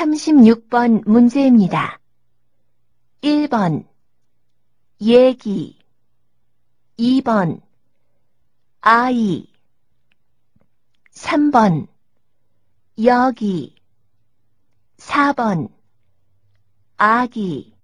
36번 문제입니다. 1번 얘기. 2번 아이. 3번 여기. 4번 아기.